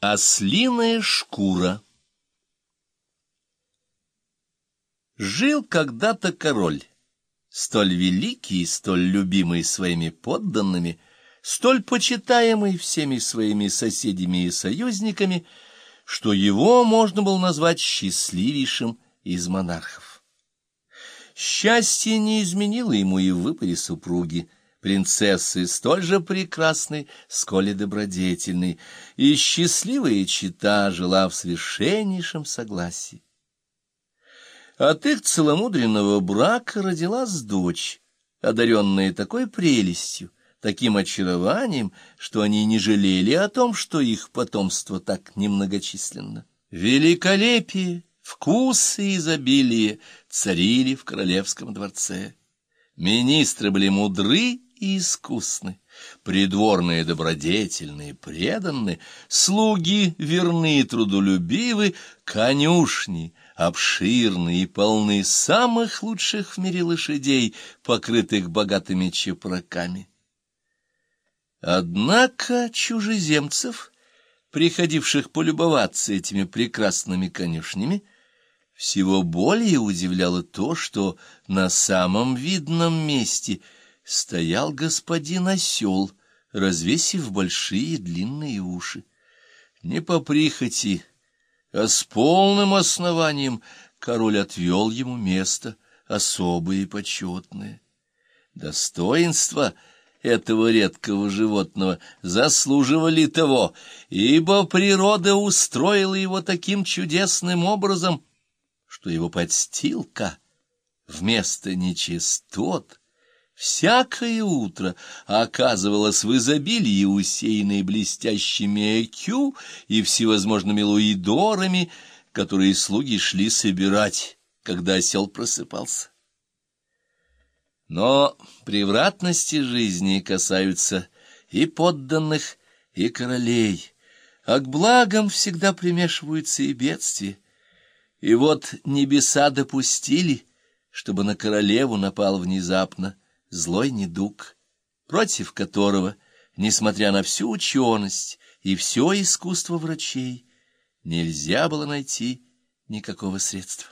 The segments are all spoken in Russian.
Ослиная шкура Жил когда-то король, столь великий и столь любимый своими подданными, столь почитаемый всеми своими соседями и союзниками, что его можно было назвать счастливейшим из монархов. Счастье не изменило ему и в выборе супруги, принцессы столь же прекрасной, сколь и добродетельной, и счастливая чита жила в совершеннейшем согласии. От их целомудренного брака родилась дочь, одаренная такой прелестью, таким очарованием, что они не жалели о том, что их потомство так немногочисленно. Великолепие, вкус и изобилие царили в королевском дворце. Министры были мудры и искусны, придворные добродетельные, преданны, слуги верны и трудолюбивы, конюшни обширны и полны самых лучших в мире лошадей, покрытых богатыми чепраками. Однако чужеземцев, приходивших полюбоваться этими прекрасными конюшнями, всего более удивляло то, что на самом видном месте — стоял господин осел, развесив большие длинные уши. Не по прихоти, а с полным основанием король отвел ему место особое и почетное. Достоинство этого редкого животного заслуживали того, ибо природа устроила его таким чудесным образом, что его подстилка вместо нечистот всякое утро оказывалось в изобилии усеянной блестящими экю и всевозможными луидорами, которые слуги шли собирать, когда осел просыпался. Но превратности жизни касаются и подданных, и королей, а к благам всегда примешиваются и бедствия. И вот небеса допустили, чтобы на королеву напал внезапно злой недуг, против которого, несмотря на всю ученость и все искусство врачей, нельзя было найти никакого средства.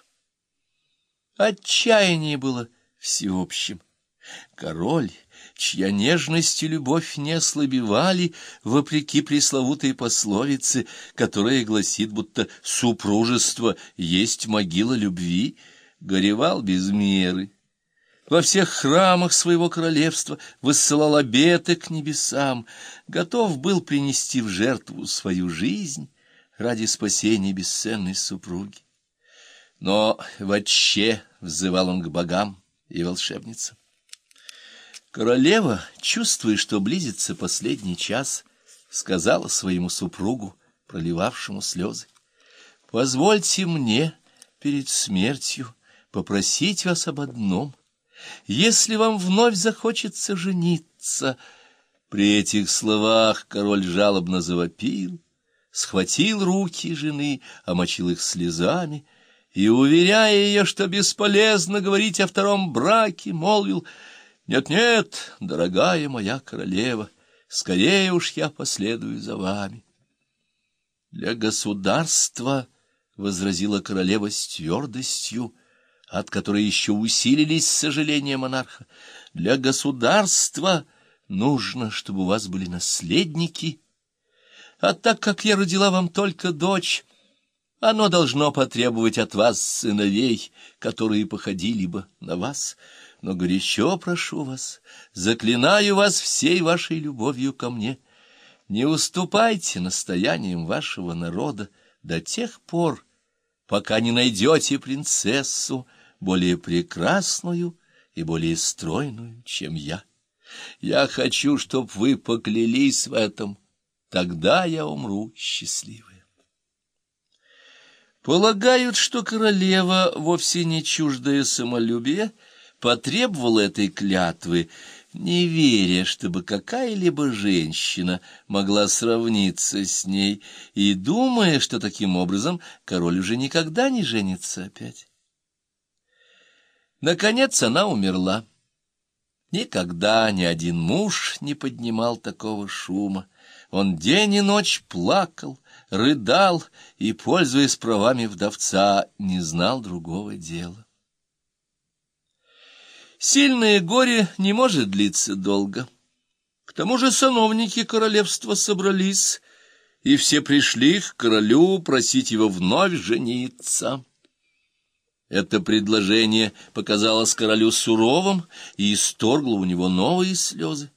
Отчаяние было всеобщим. Король, чья нежность и любовь не ослабевали, вопреки пресловутой пословице, которая гласит, будто супружество есть могила любви, горевал без меры во всех храмах своего королевства высылал обеты к небесам, готов был принести в жертву свою жизнь ради спасения бесценной супруги. Но вообще взывал он к богам и волшебницам. Королева, чувствуя, что близится последний час, сказала своему супругу, проливавшему слезы, «Позвольте мне перед смертью попросить вас об одном — если вам вновь захочется жениться...» При этих словах король жалобно завопил, схватил руки жены, омочил их слезами и, уверяя ее, что бесполезно говорить о втором браке, молвил, «Нет-нет, дорогая моя королева, скорее уж я последую за вами». «Для государства», — возразила королева с твердостью, — от которой еще усилились сожаления монарха. Для государства нужно, чтобы у вас были наследники, а так как я родила вам только дочь, оно должно потребовать от вас сыновей, которые походили бы на вас. Но горячо прошу вас, заклинаю вас всей вашей любовью ко мне, не уступайте настояниям вашего народа до тех пор, пока не найдете принцессу, более прекрасную и более стройную, чем я. Я хочу, чтоб вы поклялись в этом, тогда я умру счастливая. Полагают, что королева, вовсе не чуждая самолюбия, потребовала этой клятвы, не веря, чтобы какая-либо женщина могла сравниться с ней, и думая, что таким образом король уже никогда не женится опять. Наконец она умерла. Никогда ни один муж не поднимал такого шума, Он день и ночь плакал, рыдал и, пользуясь правами вдовца, не знал другого дела. Сильное горе не может длиться долго. К тому же сановники королевства собрались, и все пришли к королю просить его вновь жениться. Это предложение показалось королю суровым и исторгло у него новые слезы.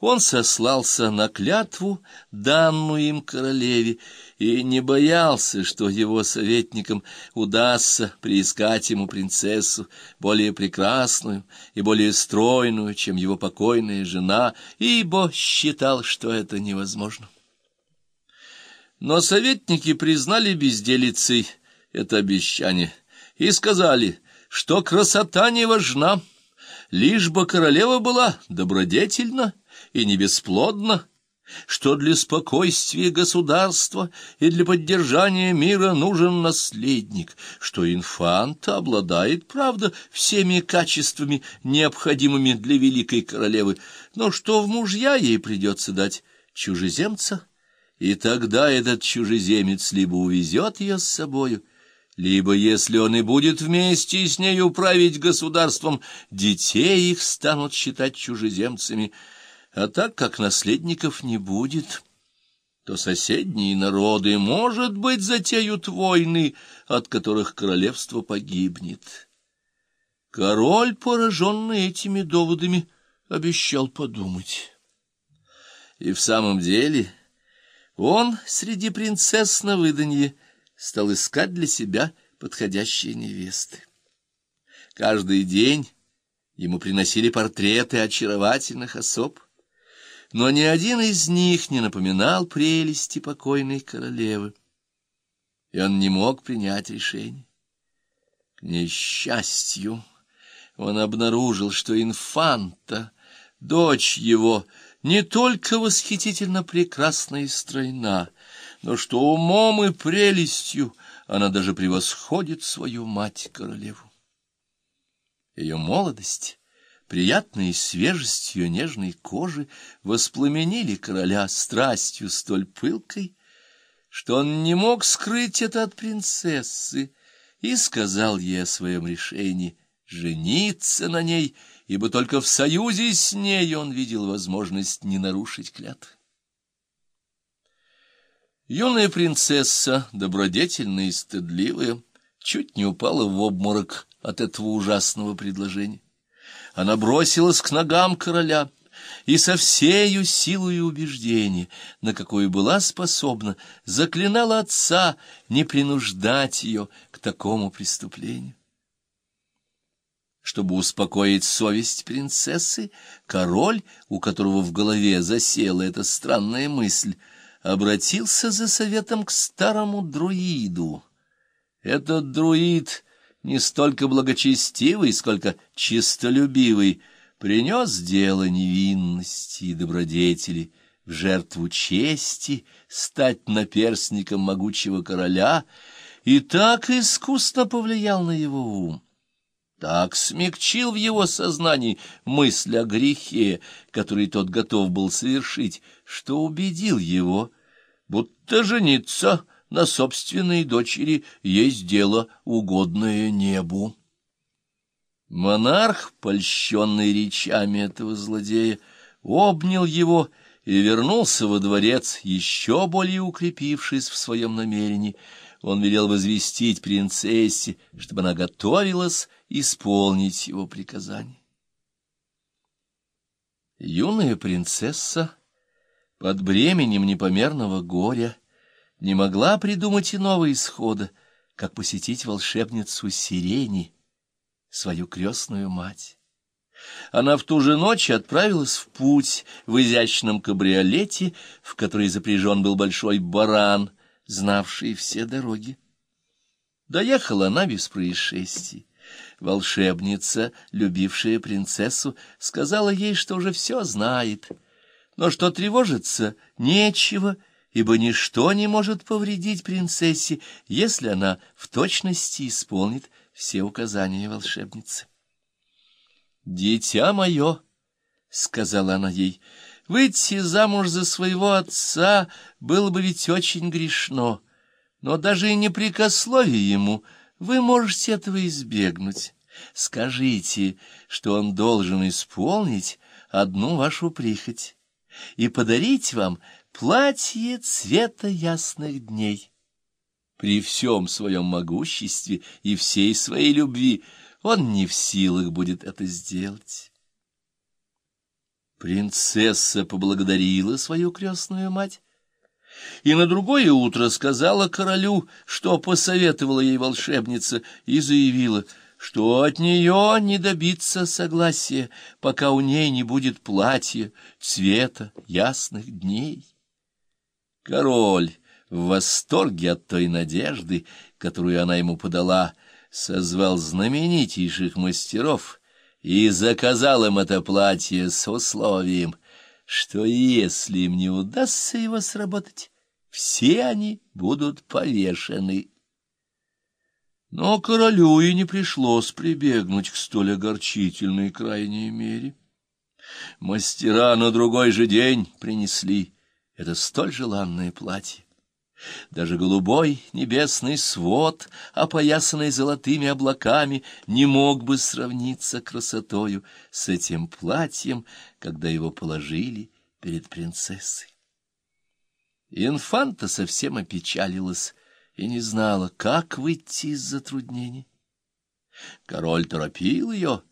Он сослался на клятву, данную им королеве, и не боялся, что его советникам удастся приискать ему принцессу, более прекрасную и более стройную, чем его покойная жена, ибо считал, что это невозможно. Но советники признали безделицей это обещание и сказали, что красота не важна, лишь бы королева была добродетельна и не бесплодна, что для спокойствия государства и для поддержания мира нужен наследник, что инфанта обладает, правда, всеми качествами, необходимыми для великой королевы, но что в мужья ей придется дать чужеземца, и тогда этот чужеземец либо увезет ее с собою, либо, если он и будет вместе с нею править государством, детей их станут считать чужеземцами, а так как наследников не будет, то соседние народы, может быть, затеют войны, от которых королевство погибнет. Король, пораженный этими доводами, обещал подумать. И в самом деле он среди принцесс на выданье стал искать для себя подходящие невесты. Каждый день ему приносили портреты очаровательных особ, но ни один из них не напоминал прелести покойной королевы, и он не мог принять решение. К несчастью, он обнаружил, что инфанта, дочь его, не только восхитительно прекрасна и стройна, но что умом и прелестью она даже превосходит свою мать-королеву. Ее молодость, приятной свежестью нежной кожи, воспламенили короля страстью столь пылкой, что он не мог скрыть это от принцессы и сказал ей о своем решении жениться на ней, ибо только в союзе с ней он видел возможность не нарушить клятвы. Юная принцесса, добродетельная и стыдливая, чуть не упала в обморок от этого ужасного предложения. Она бросилась к ногам короля и со всею силой убеждения, на какую была способна, заклинала отца не принуждать ее к такому преступлению. Чтобы успокоить совесть принцессы, король, у которого в голове засела эта странная мысль, обратился за советом к старому друиду. Этот друид, не столько благочестивый, сколько чистолюбивый, принес дело невинности и добродетели в жертву чести стать наперсником могучего короля и так искусно повлиял на его ум так смягчил в его сознании мысль о грехе, который тот готов был совершить, что убедил его, будто жениться на собственной дочери есть дело, угодное небу. Монарх, польщенный речами этого злодея, обнял его и вернулся во дворец, еще более укрепившись в своем намерении. Он велел возвестить принцессе, чтобы она готовилась исполнить его приказание. Юная принцесса под бременем непомерного горя не могла придумать иного исхода, как посетить волшебницу Сирени, свою крестную мать. Она в ту же ночь отправилась в путь в изящном кабриолете, в который запряжен был большой баран, знавший все дороги. Доехала она без происшествий. Волшебница, любившая принцессу, сказала ей, что уже все знает, но что тревожиться нечего, ибо ничто не может повредить принцессе, если она в точности исполнит все указания волшебницы. «Дитя мое», — сказала она ей, — Выйти замуж за своего отца было бы ведь очень грешно, но даже и не прикословие ему вы можете этого избегнуть. Скажите, что он должен исполнить одну вашу прихоть и подарить вам платье цвета ясных дней. При всем своем могуществе и всей своей любви он не в силах будет это сделать. Принцесса поблагодарила свою крестную мать и на другое утро сказала королю, что посоветовала ей волшебница, и заявила, что от нее не добиться согласия, пока у ней не будет платья цвета ясных дней. Король в восторге от той надежды, которую она ему подала, созвал знаменитейших мастеров и заказал им это платье с условием, что если им не удастся его сработать, все они будут повешены. Но королю и не пришлось прибегнуть к столь огорчительной крайней мере. Мастера на другой же день принесли это столь желанное платье. Даже голубой небесный свод, опоясанный золотыми облаками, не мог бы сравниться красотою с этим платьем, когда его положили перед принцессой. Инфанта совсем опечалилась и не знала, как выйти из затруднений. Король торопил ее.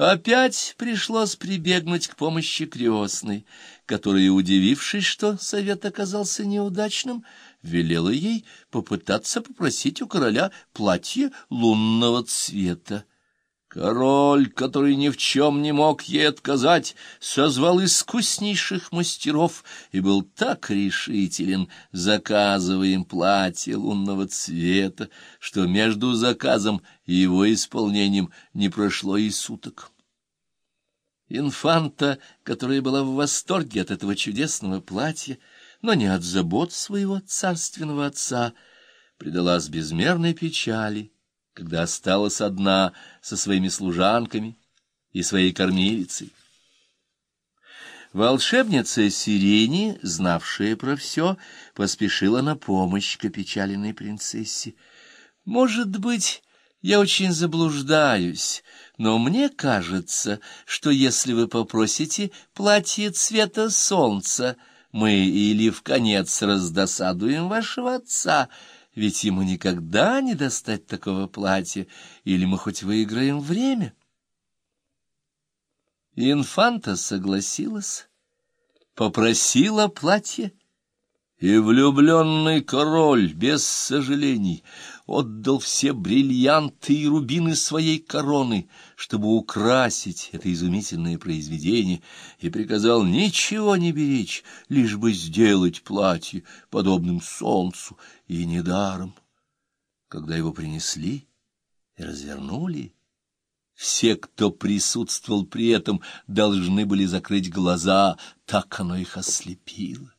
Опять пришлось прибегнуть к помощи крестной, которая, удивившись, что совет оказался неудачным, велела ей попытаться попросить у короля платье лунного цвета. Король, который ни в чем не мог ей отказать, созвал искуснейших мастеров и был так решителен, заказывая им платье лунного цвета, что между заказом и его исполнением не прошло и суток. Инфанта, которая была в восторге от этого чудесного платья, но не от забот своего царственного отца, предалась безмерной печали, когда осталась одна со своими служанками и своей кормилицей. Волшебница Сирени, знавшая про все, поспешила на помощь к опечаленной принцессе. «Может быть, я очень заблуждаюсь, но мне кажется, что если вы попросите платье цвета солнца, мы или в конец раздосадуем вашего отца, ведь ему никогда не достать такого платья, или мы хоть выиграем время. Инфанта согласилась, попросила платье, и влюбленный король, без сожалений, отдал все бриллианты и рубины своей короны, чтобы украсить это изумительное произведение, и приказал ничего не беречь, лишь бы сделать платье подобным солнцу, и недаром. Когда его принесли и развернули, все, кто присутствовал при этом, должны были закрыть глаза, так оно их ослепило.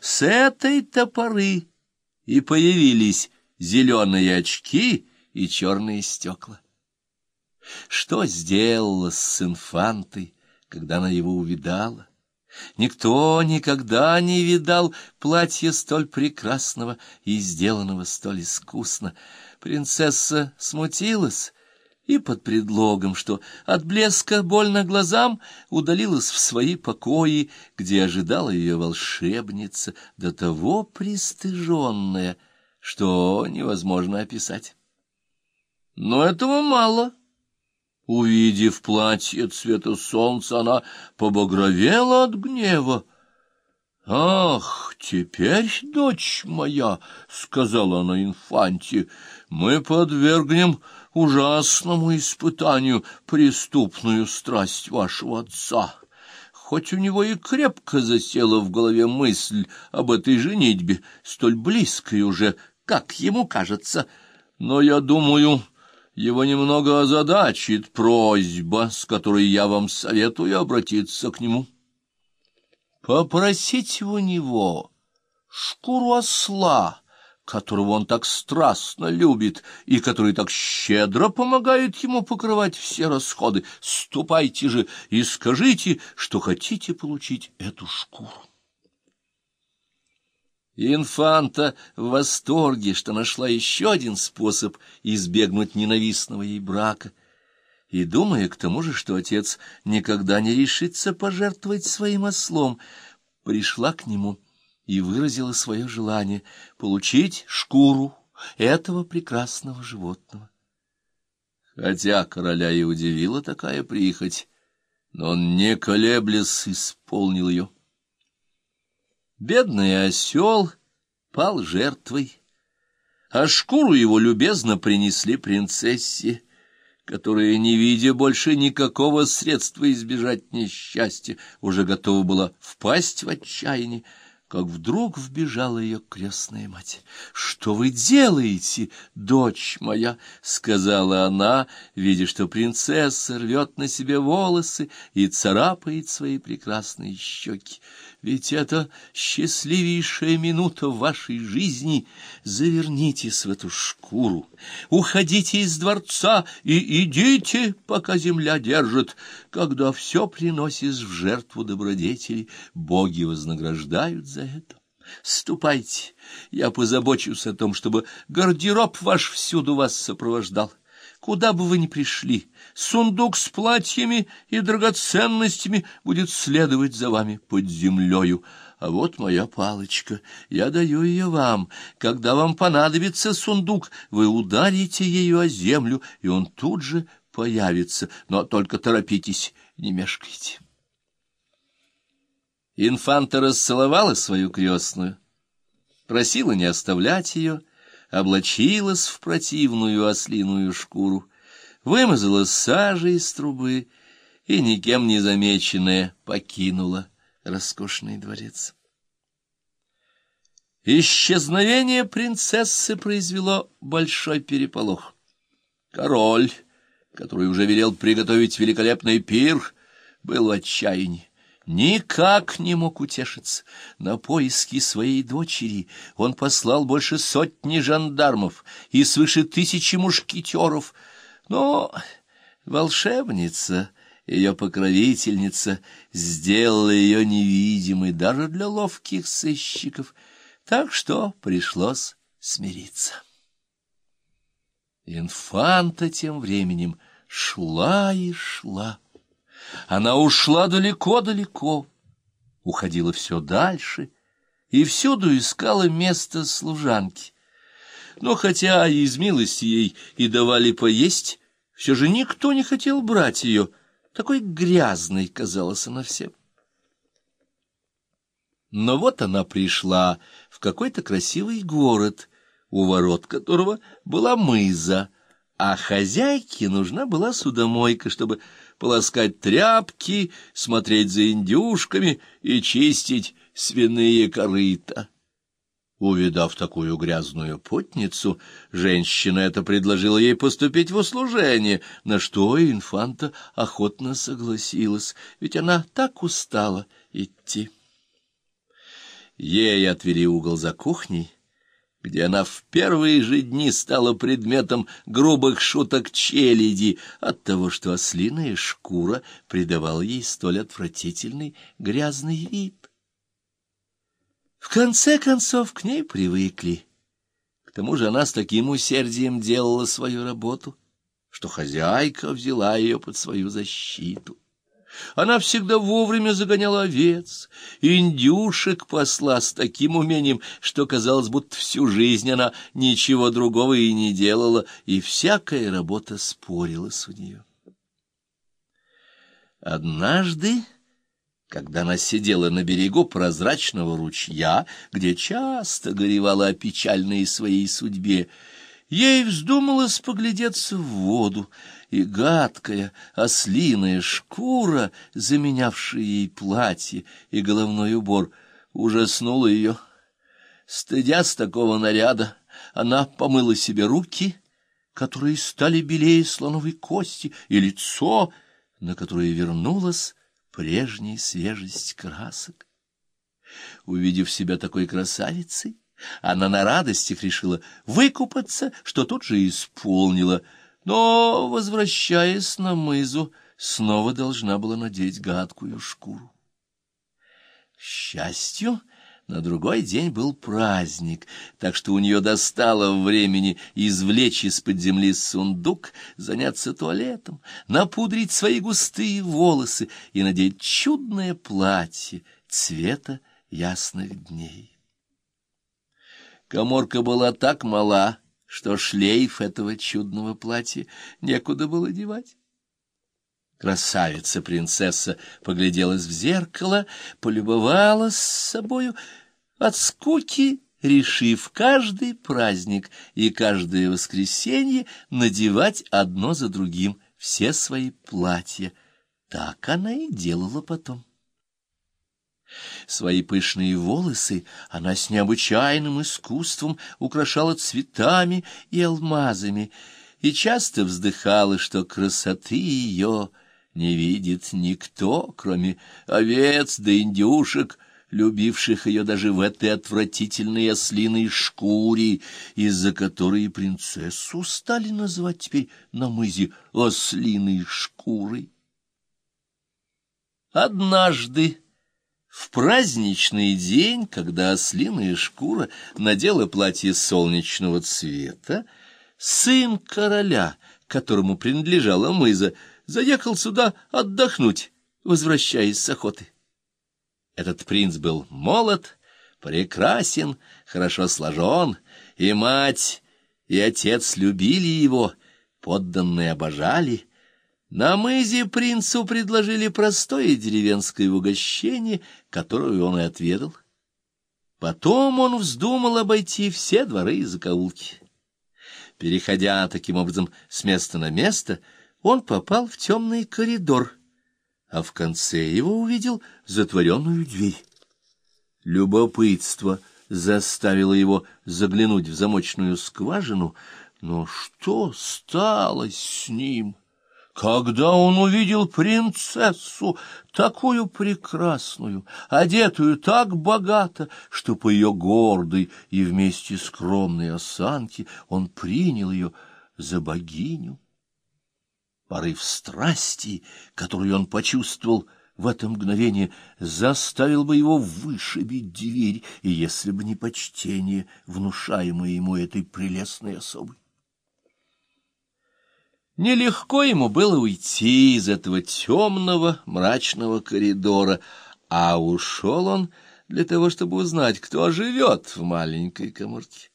С этой-то поры и появились зеленые очки и черные стекла. Что сделала с инфантой, когда она его увидала? Никто никогда не видал платья столь прекрасного и сделанного столь искусно. Принцесса смутилась и под предлогом, что от блеска больно глазам, удалилась в свои покои, где ожидала ее волшебница, до того пристыженная, что невозможно описать. Но этого мало. Увидев платье цвета солнца, она побагровела от гнева. «Ах, теперь, дочь моя, — сказала она инфанте, — мы подвергнем ужасному испытанию преступную страсть вашего отца. Хоть у него и крепко засела в голове мысль об этой женитьбе, столь близкой уже, как ему кажется, но я думаю, его немного озадачит просьба, с которой я вам советую обратиться к нему. Попросите у него шкуру осла, которого он так страстно любит и который так щедро помогает ему покрывать все расходы. Ступайте же и скажите, что хотите получить эту шкуру. Инфанта в восторге, что нашла еще один способ избегнуть ненавистного ей брака, и, думая к тому же, что отец никогда не решится пожертвовать своим ослом, пришла к нему и выразила свое желание получить шкуру этого прекрасного животного. Хотя короля и удивила такая прихоть, но он, не колеблясь, исполнил ее. Бедный осел пал жертвой, а шкуру его любезно принесли принцессе, которая, не видя больше никакого средства избежать несчастья, уже готова была впасть в отчаяние, как вдруг вбежала ее крестная мать. — Что вы делаете, дочь моя? — сказала она, видя, что принцесса рвет на себе волосы и царапает свои прекрасные щеки. Ведь это счастливейшая минута в вашей жизни. Завернитесь в эту шкуру, уходите из дворца и идите, пока земля держит. Когда все приносишь в жертву добродетели, боги вознаграждают за это. Ступайте, я позабочусь о том, чтобы гардероб ваш всюду вас сопровождал. Куда бы вы ни пришли, сундук с платьями и драгоценностями будет следовать за вами под землею. А вот моя палочка, я даю ее вам. Когда вам понадобится сундук, вы ударите ею о землю, и он тут же появится. Но только торопитесь, не мешкайте. Инфанта расцеловала свою крестную, просила не оставлять ее, — облачилась в противную ослиную шкуру, вымазала сажей из трубы и, никем не замеченная, покинула роскошный дворец. Исчезновение принцессы произвело большой переполох. Король, который уже велел приготовить великолепный пир, был в отчаянии никак не мог утешиться. На поиски своей дочери он послал больше сотни жандармов и свыше тысячи мушкетеров. Но волшебница, ее покровительница, сделала ее невидимой даже для ловких сыщиков, так что пришлось смириться. Инфанта тем временем шла и шла. Она ушла далеко-далеко, уходила все дальше и всюду искала место служанки. Но хотя из милости ей и давали поесть, все же никто не хотел брать ее. Такой грязной казалась она всем. Но вот она пришла в какой-то красивый город, у ворот которого была мыза, а хозяйке нужна была судомойка, чтобы полоскать тряпки, смотреть за индюшками и чистить свиные корыта. Увидав такую грязную путницу, женщина это предложила ей поступить в услужение, на что инфанта охотно согласилась, ведь она так устала идти. Ей отвели угол за кухней, где она в первые же дни стала предметом грубых шуток челяди от того, что ослиная шкура придавала ей столь отвратительный грязный вид. В конце концов к ней привыкли. К тому же она с таким усердием делала свою работу, что хозяйка взяла ее под свою защиту. Она всегда вовремя загоняла овец, индюшек посла с таким умением, что казалось, будто всю жизнь она ничего другого и не делала, и всякая работа спорилась у нее. Однажды, когда она сидела на берегу прозрачного ручья, где часто горевала о печальной своей судьбе, ей вздумалось поглядеться в воду, и гадкая ослиная шкура, заменявшая ей платье и головной убор, ужаснула ее. Стыдясь такого наряда, она помыла себе руки, которые стали белее слоновой кости, и лицо, на которое вернулась прежняя свежесть красок. Увидев себя такой красавицей, Она на радостях решила выкупаться, что тут же исполнила, но, возвращаясь на мызу, снова должна была надеть гадкую шкуру. К счастью, на другой день был праздник, так что у нее достало времени извлечь из-под земли сундук, заняться туалетом, напудрить свои густые волосы и надеть чудное платье цвета ясных дней. Коморка была так мала, что шлейф этого чудного платья некуда было девать. Красавица-принцесса погляделась в зеркало, полюбовалась собою от скуки, решив каждый праздник и каждое воскресенье надевать одно за другим все свои платья. Так она и делала потом. Свои пышные волосы она с необычайным искусством украшала цветами и алмазами, и часто вздыхала, что красоты ее не видит никто, кроме овец да индюшек, любивших ее даже в этой отвратительной ослиной шкуре, из-за которой принцессу стали называть теперь на мызе ослиной шкурой. Однажды, в праздничный день, когда ослиная шкура надела платье солнечного цвета, сын короля, которому принадлежала мыза, заехал сюда отдохнуть, возвращаясь с охоты. Этот принц был молод, прекрасен, хорошо сложен, и мать, и отец любили его, подданные обожали. На мызе принцу предложили простое деревенское угощение, которое он и отведал. Потом он вздумал обойти все дворы и закоулки. Переходя таким образом с места на место, он попал в темный коридор — а в конце его увидел затворенную дверь. Любопытство заставило его заглянуть в замочную скважину, но что стало с ним? Когда он увидел принцессу, такую прекрасную, одетую так богато, что по ее гордой и вместе скромной осанке он принял ее за богиню. Порыв страсти, который он почувствовал в это мгновение, заставил бы его вышибить дверь, если бы не почтение, внушаемое ему этой прелестной особой. Нелегко ему было уйти из этого темного, мрачного коридора, а ушел он для того, чтобы узнать, кто живет в маленькой коморке.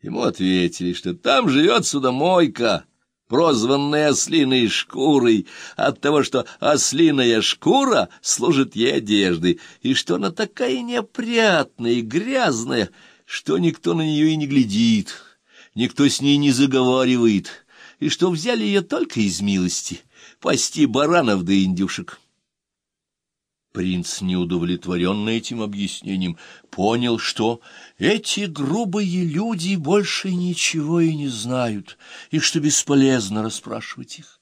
Ему ответили, что там живет судомойка, прозванной ослиной шкурой, от того, что ослиная шкура служит ей одеждой, и что она такая неопрятная и грязная, что никто на нее и не глядит, никто с ней не заговаривает, и что взяли ее только из милости, пасти баранов да индюшек. Принц, неудовлетворенный этим объяснением, понял, что эти грубые люди больше ничего и не знают, и что бесполезно расспрашивать их.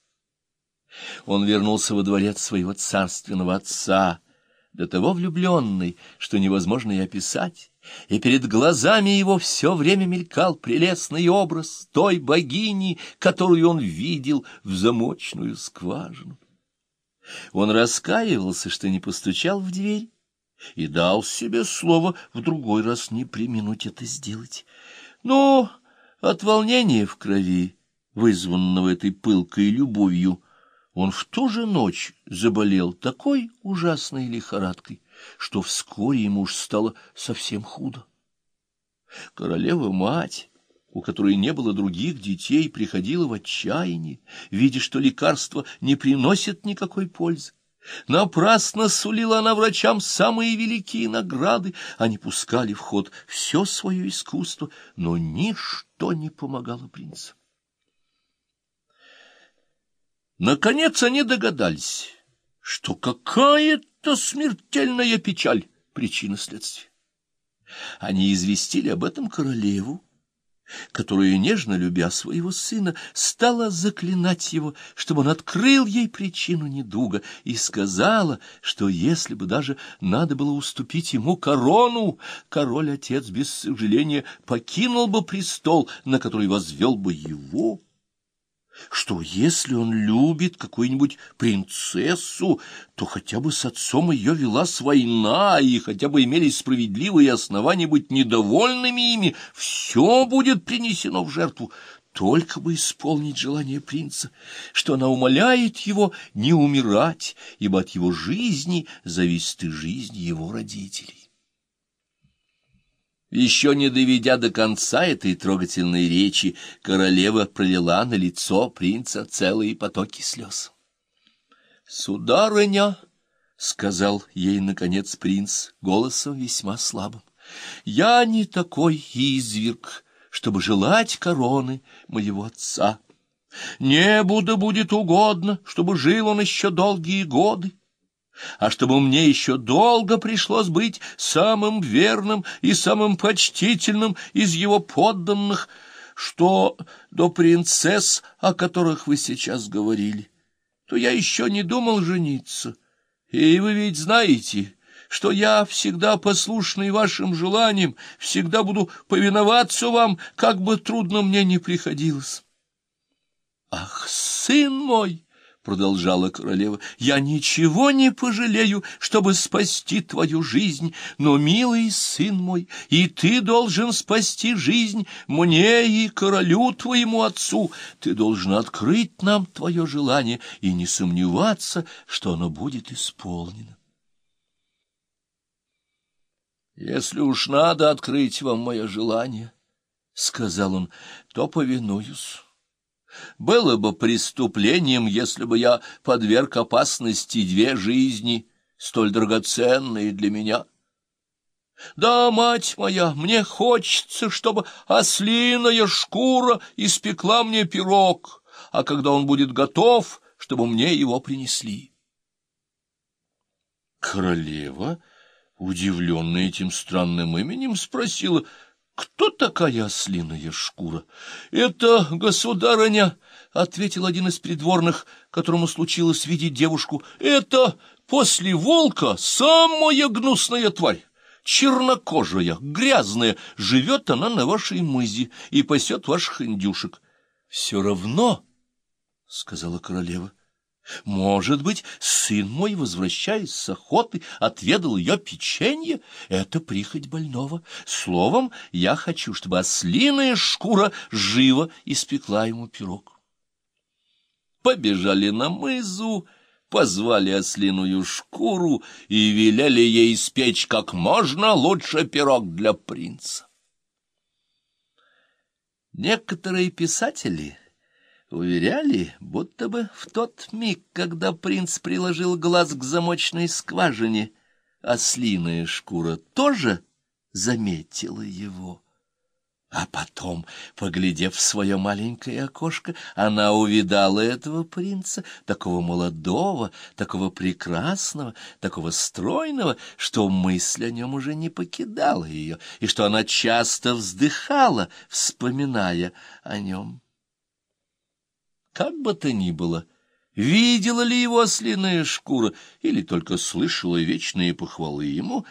Он вернулся во дворец своего царственного отца, до того влюбленный, что невозможно и описать, и перед глазами его все время мелькал прелестный образ той богини, которую он видел в замочную скважину. Он раскаивался, что не постучал в дверь, и дал себе слово в другой раз не применуть это сделать. Но от волнения в крови, вызванного этой пылкой любовью, он в ту же ночь заболел такой ужасной лихорадкой, что вскоре ему уж стало совсем худо. Королева-мать у которой не было других детей, приходила в отчаяние, видя, что лекарства не приносят никакой пользы. Напрасно сулила она врачам самые великие награды, они пускали в ход все свое искусство, но ничто не помогало принцу. Наконец они догадались, что какая-то смертельная печаль — причина следствия. Они известили об этом королеву, которая, нежно любя своего сына, стала заклинать его, чтобы он открыл ей причину недуга, и сказала, что если бы даже надо было уступить ему корону, король-отец без сожаления покинул бы престол, на который возвел бы его что если он любит какую-нибудь принцессу, то хотя бы с отцом ее велась война, и хотя бы имелись справедливые основания быть недовольными ими, все будет принесено в жертву, только бы исполнить желание принца, что она умоляет его не умирать, ибо от его жизни зависит и жизнь его родителей. Еще не доведя до конца этой трогательной речи, королева пролила на лицо принца целые потоки слез. «Сударыня!» — сказал ей, наконец, принц, голосом весьма слабым. «Я не такой изверг, чтобы желать короны моего отца. Небу да будет угодно, чтобы жил он еще долгие годы а чтобы мне еще долго пришлось быть самым верным и самым почтительным из его подданных, что до принцесс, о которых вы сейчас говорили, то я еще не думал жениться. И вы ведь знаете, что я всегда послушный вашим желаниям, всегда буду повиноваться вам, как бы трудно мне ни приходилось. Ах, сын мой! Продолжала королева, — я ничего не пожалею, чтобы спасти твою жизнь, но, милый сын мой, и ты должен спасти жизнь мне и королю твоему отцу. Ты должен открыть нам твое желание и не сомневаться, что оно будет исполнено. «Если уж надо открыть вам мое желание, — сказал он, — то повинуюсь». Было бы преступлением, если бы я подверг опасности две жизни, столь драгоценные для меня. Да, мать моя, мне хочется, чтобы ослиная шкура испекла мне пирог, а когда он будет готов, чтобы мне его принесли. Королева, удивленная этим странным именем, спросила — кто такая ослиная шкура? — Это государыня, — ответил один из придворных, которому случилось видеть девушку. — Это после волка самая гнусная тварь. Чернокожая, грязная, живет она на вашей мызе и пасет ваших индюшек. — Все равно, — сказала королева, — может быть, сын мой, возвращаясь с охоты, отведал ее печенье? Это прихоть больного. Словом, я хочу, чтобы ослиная шкура живо испекла ему пирог. Побежали на мызу, позвали ослиную шкуру и велели ей испечь как можно лучше пирог для принца. Некоторые писатели Уверяли, будто бы в тот миг, когда принц приложил глаз к замочной скважине, ослиная шкура тоже заметила его. А потом, поглядев в свое маленькое окошко, она увидала этого принца, такого молодого, такого прекрасного, такого стройного, что мысль о нем уже не покидала ее, и что она часто вздыхала, вспоминая о нем. Как бы то ни было, видела ли его ослиная шкура или только слышала вечные похвалы ему,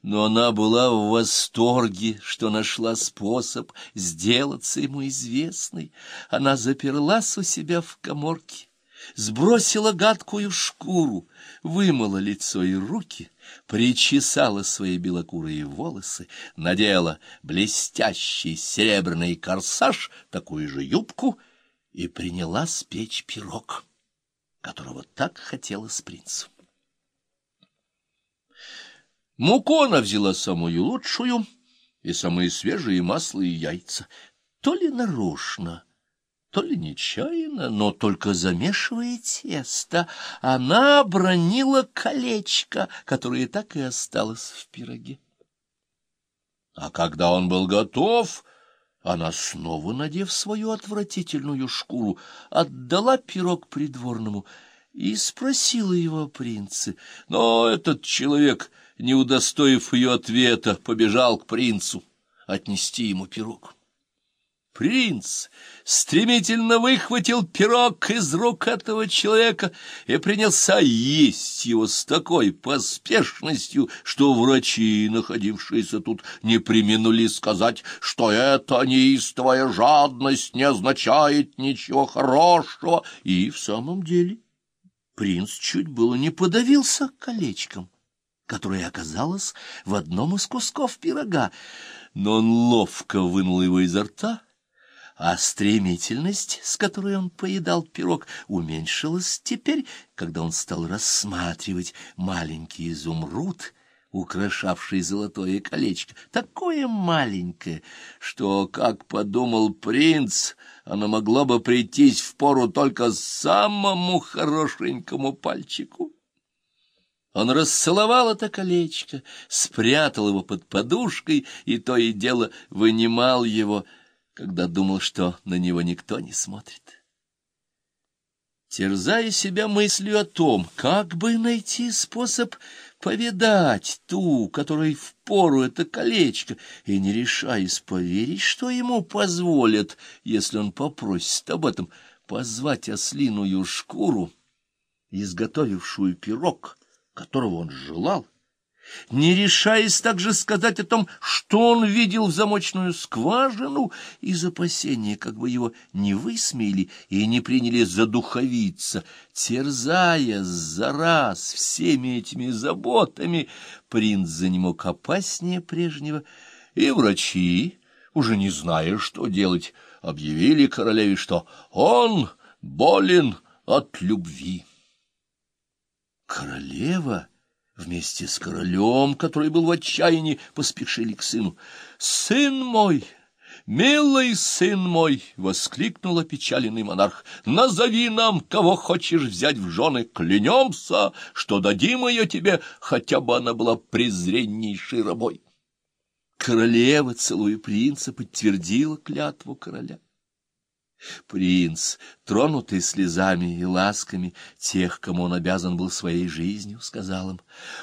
но она была в восторге, что нашла способ сделаться ему известной. Она заперлась у себя в коморке, сбросила гадкую шкуру, вымыла лицо и руки, причесала свои белокурые волосы, надела блестящий серебряный корсаж, такую же юбку — и приняла спечь пирог, которого так хотелось принцу. Муку она взяла самую лучшую и самые свежие масла и яйца, то ли нарочно, то ли нечаянно, но только замешивая тесто, она обронила колечко, которое так и осталось в пироге. А когда он был готов, она снова, надев свою отвратительную шкуру, отдала пирог придворному и спросила его о принце. Но этот человек, не удостоив ее ответа, побежал к принцу отнести ему пирог. Принц стремительно выхватил пирог из рук этого человека и принялся есть его с такой поспешностью, что врачи, находившиеся тут, не применули сказать, что эта неистовая жадность не означает ничего хорошего. И в самом деле принц чуть было не подавился колечком которое оказалось в одном из кусков пирога, но он ловко вынул его изо рта, а стремительность, с которой он поедал пирог, уменьшилась теперь, когда он стал рассматривать маленький изумруд, украшавший золотое колечко, такое маленькое, что, как подумал принц, оно могло бы прийтись в пору только самому хорошенькому пальчику. Он расцеловал это колечко, спрятал его под подушкой и то и дело вынимал его, когда думал, что на него никто не смотрит. Терзая себя мыслью о том, как бы найти способ повидать ту, которой впору это колечко, и не решаясь поверить, что ему позволят, если он попросит об этом, позвать ослиную шкуру, изготовившую пирог — которого он желал, не решаясь также сказать о том, что он видел в замочную скважину, из опасения, как бы его не высмеяли и не приняли за духовица, терзая за раз всеми этими заботами, принц занемог опаснее прежнего, и врачи, уже не зная, что делать, объявили королеве, что он болен от любви. Королева вместе с королем, который был в отчаянии, поспешили к сыну. «Сын мой!» «Милый сын мой!» — воскликнул опечаленный монарх. «Назови нам, кого хочешь взять в жены. Клянемся, что дадим ее тебе, хотя бы она была презреннейшей рабой». Королева, целуя принца, подтвердила клятву короля. Принц, тронутый слезами и ласками тех, кому он обязан был своей жизнью, сказал им,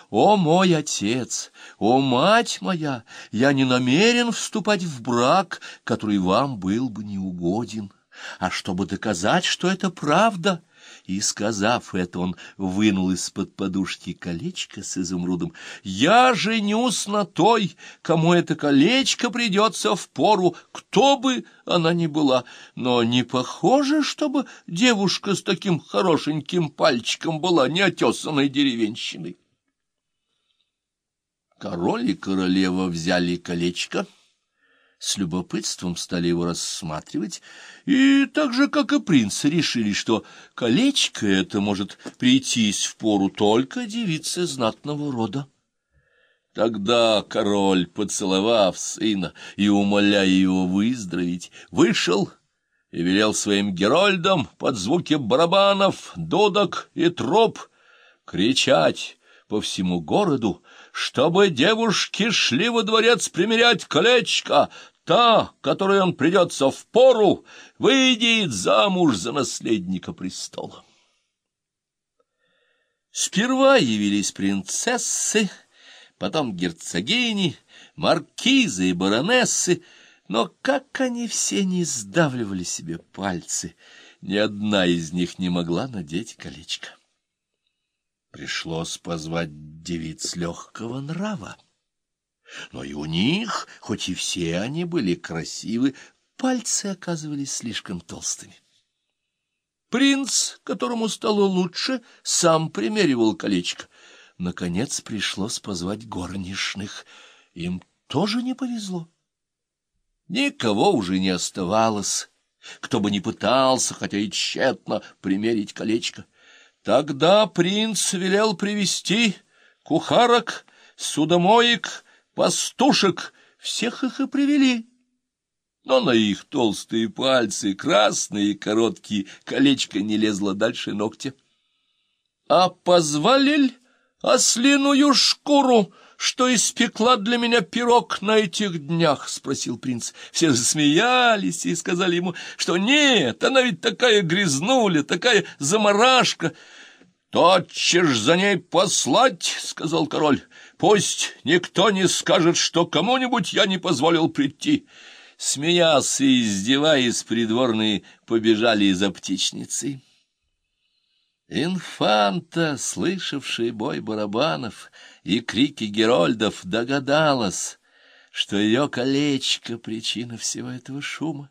«О мой отец, о мать моя, я не намерен вступать в брак, который вам был бы неугоден, а чтобы доказать, что это правда, и, сказав это, он вынул из-под подушки колечко с изумрудом. «Я женюсь на той, кому это колечко придется в пору, кто бы она ни была, но не похоже, чтобы девушка с таким хорошеньким пальчиком была неотесанной деревенщиной». Король и королева взяли колечко — с любопытством стали его рассматривать, и так же, как и принц, решили, что колечко это может прийтись в пору только девице знатного рода. Тогда король, поцеловав сына и умоляя его выздороветь, вышел и велел своим герольдам под звуки барабанов, дудок и троп кричать по всему городу, чтобы девушки шли во дворец примерять колечко, та, которой он придется в пору, выйдет замуж за наследника престола. Сперва явились принцессы, потом герцогини, маркизы и баронессы, но как они все не сдавливали себе пальцы, ни одна из них не могла надеть колечко. Пришлось позвать девиц легкого нрава. Но и у них, хоть и все они были красивы, пальцы оказывались слишком толстыми. Принц, которому стало лучше, сам примеривал колечко. Наконец пришлось позвать горничных. Им тоже не повезло. Никого уже не оставалось, кто бы ни пытался, хотя и тщетно, примерить колечко. Тогда принц велел привести кухарок, судомоек, пастушек, всех их и привели. Но на их толстые пальцы, красные и короткие, колечко не лезло дальше ногтя. — А позвали ослиную шкуру, что испекла для меня пирог на этих днях? — спросил принц. Все засмеялись и сказали ему, что нет, она ведь такая грязнуля, такая заморашка. — Тотчас за ней послать, — сказал король. — Пусть никто не скажет, что кому-нибудь я не позволил прийти. смеясь и издеваясь, придворные побежали за птичницей. Инфанта, слышавшая бой барабанов и крики герольдов, догадалась, что ее колечко — причина всего этого шума.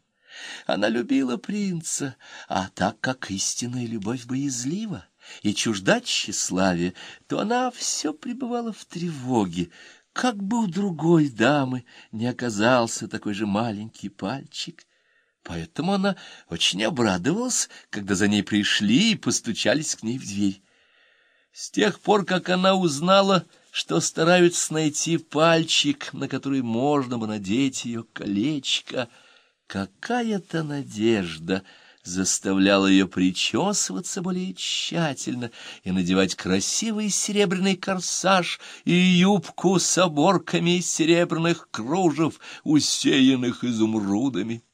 Она любила принца, а так как истинная любовь боязлива и чужда тщеславия, то она все пребывала в тревоге, как бы у другой дамы не оказался такой же маленький пальчик. Поэтому она очень обрадовалась, когда за ней пришли и постучались к ней в дверь. С тех пор, как она узнала, что стараются найти пальчик, на который можно бы надеть ее колечко, какая-то надежда заставляла ее причесываться более тщательно и надевать красивый серебряный корсаж и юбку с оборками из серебряных кружев, усеянных изумрудами.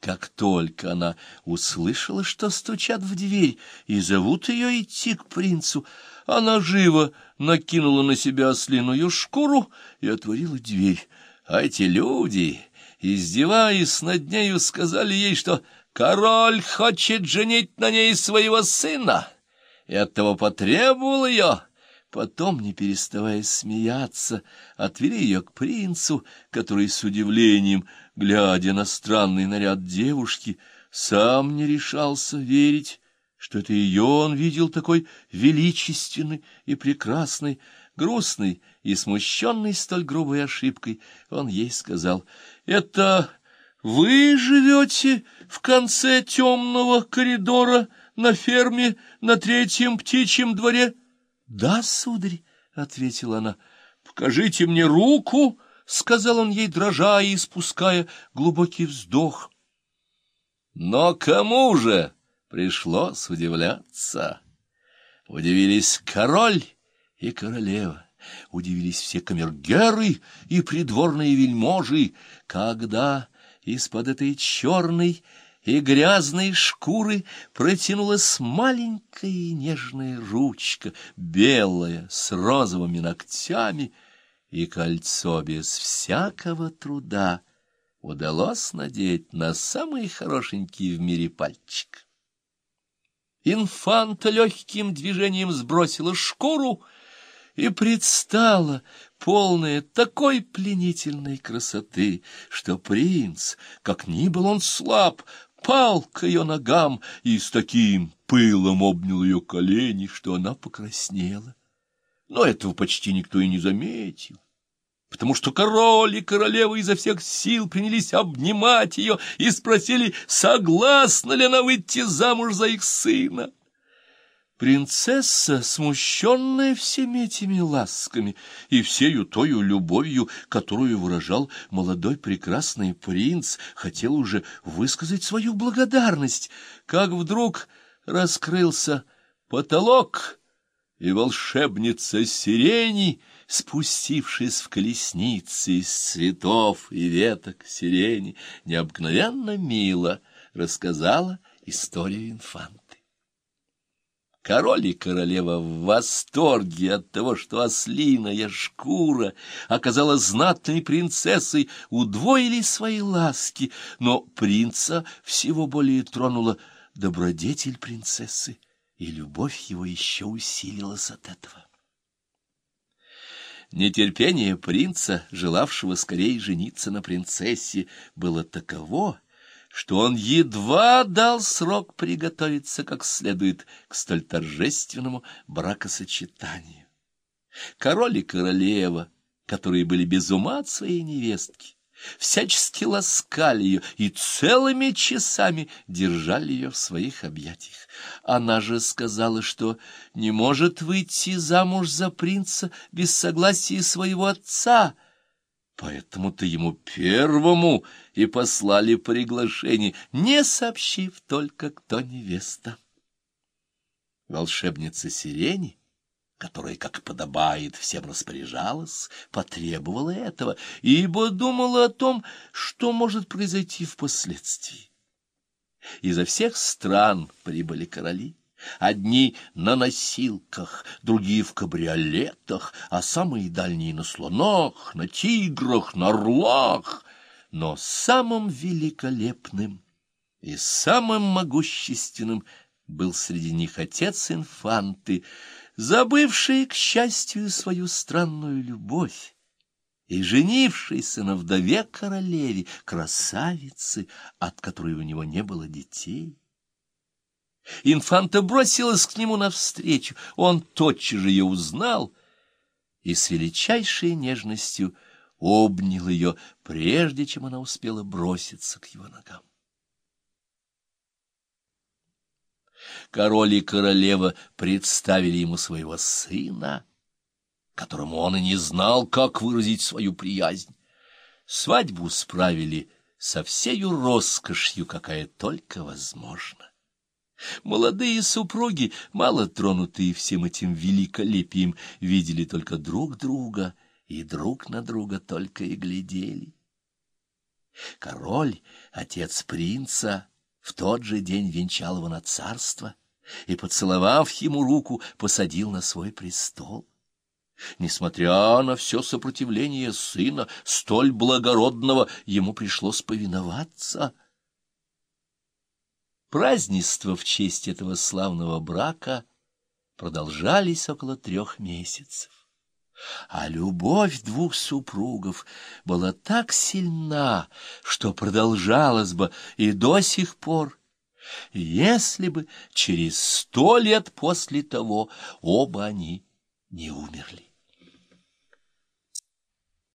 Как только она услышала, что стучат в дверь и зовут ее идти к принцу, она живо накинула на себя ослиную шкуру и отворила дверь. А эти люди, издеваясь над нею, сказали ей, что король хочет женить на ней своего сына, и оттого потребовал ее Потом, не переставая смеяться, отвели ее к принцу, который с удивлением, глядя на странный наряд девушки, сам не решался верить, что это ее он видел такой величественный и прекрасный, грустный и смущенный столь грубой ошибкой. Он ей сказал, «Это вы живете в конце темного коридора на ферме на третьем птичьем дворе?» Да, сударь, — ответила она. — Покажите мне руку, — сказал он ей, дрожа и испуская глубокий вздох. Но кому же пришлось удивляться? Удивились король и королева. Удивились все камергеры и придворные вельможи, когда из-под этой черной и грязной шкуры протянулась маленькая и нежная ручка, белая, с розовыми ногтями, и кольцо без всякого труда удалось надеть на самый хорошенький в мире пальчик. Инфанта легким движением сбросила шкуру и предстала, полная такой пленительной красоты, что принц, как ни был он слаб, пал к ее ногам и с таким пылом обнял ее колени, что она покраснела. Но этого почти никто и не заметил, потому что король и королева изо всех сил принялись обнимать ее и спросили, согласна ли она выйти замуж за их сына. Принцесса, смущенная всеми этими ласками и всею тою любовью, которую выражал молодой прекрасный принц, хотела уже высказать свою благодарность, как вдруг раскрылся потолок, и волшебница сирени, спустившись в колеснице из цветов и веток сирени, необыкновенно мило рассказала историю инфанта. Король и королева в восторге от того, что ослиная шкура оказалась знатной принцессой, удвоили свои ласки, но принца всего более тронула добродетель принцессы, и любовь его еще усилилась от этого. Нетерпение принца, желавшего скорее жениться на принцессе, было таково, что он едва дал срок приготовиться как следует к столь торжественному бракосочетанию. Король и королева, которые были без ума от своей невестки, всячески ласкали ее и целыми часами держали ее в своих объятиях. Она же сказала, что не может выйти замуж за принца без согласия своего отца — Поэтому-то ему первому и послали приглашение, не сообщив только, кто невеста. Волшебница сирени, которая, как подобает, всем распоряжалась, потребовала этого, ибо думала о том, что может произойти впоследствии. Изо всех стран прибыли короли. Одни на носилках, другие в кабриолетах, а самые дальние на слонах, на тиграх, на орлах. но самым великолепным и самым могущественным был среди них отец инфанты, забывший, к счастью, свою странную любовь и женившийся на вдове королеве, красавице, от которой у него не было детей. Инфанта бросилась к нему навстречу, он тотчас же ее узнал и с величайшей нежностью обнял ее, прежде чем она успела броситься к его ногам. Король и королева представили ему своего сына, которому он и не знал, как выразить свою приязнь. Свадьбу справили со всею роскошью, какая только возможна. Молодые супруги, мало тронутые всем этим великолепием, видели только друг друга и друг на друга только и глядели. Король, отец принца, в тот же день венчал его на царство и, поцеловав ему руку, посадил на свой престол. Несмотря на все сопротивление сына, столь благородного, ему пришлось повиноваться. Празднества в честь этого славного брака продолжались около трех месяцев. А любовь двух супругов была так сильна, что продолжалась бы и до сих пор, если бы через сто лет после того оба они не умерли.